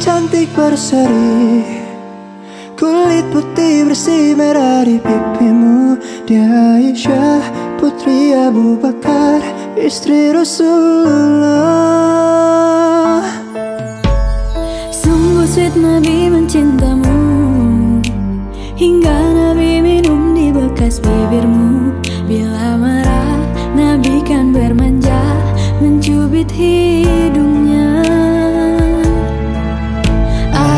cantik berseri. Kulit putih bersih merah di pipimu. Dia Aisyah putri Abu Bakar Istri Rasulullah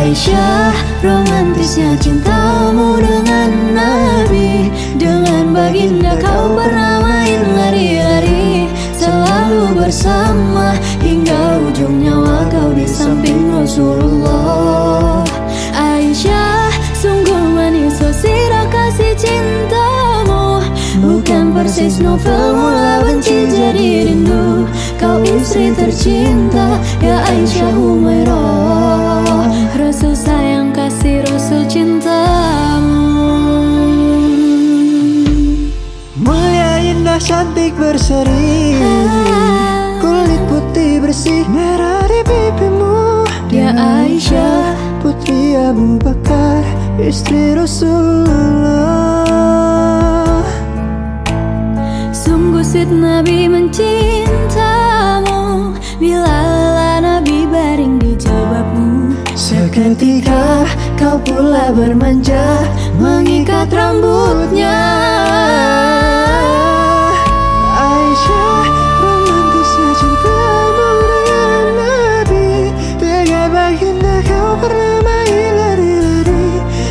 Aisyah romantisnya cintamu dengan Nabi. Dengan baginda kau pernah main lari-lari Selalu bersama hingga ujung nyawa kau di samping Rasulullah. Aisyah sungguh manis sosira kasih cintamu. Bukan persis novel mula benci jadi rindu. Kau istri tercinta ya Aisyah Humairah Indah cantik berseri. Kulit putih bersih merah di pipimu. Dia Aisyah Putri Abu Bakar Istri Rasulullah. Sungguh sweet Nabi mencintamu. Bila lelah Nabi baring di jilbabmu Seketika kau pula bermanja Mengikat rambutnya kau pernah main lari-lari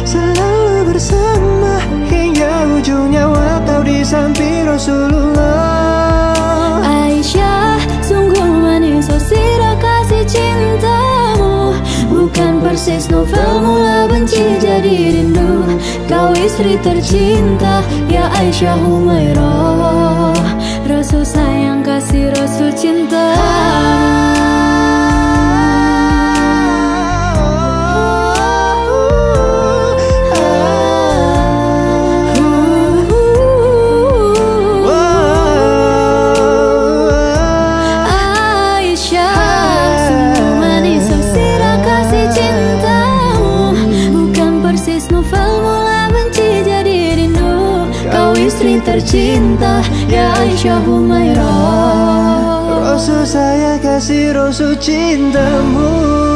Selalu bersama hingga ujung nyawa kau di samping Rasulullah. Aisyah sungguh manis sosira kasih cintamu. Bukan persis novel mula benci jadi rindu. Kau istri tercinta ya Aisyah Humairah. Rasul sayang kasih Rasul cinta tercinta ya Aisyah Humairah. Rasul saya kasih Rasul cintamu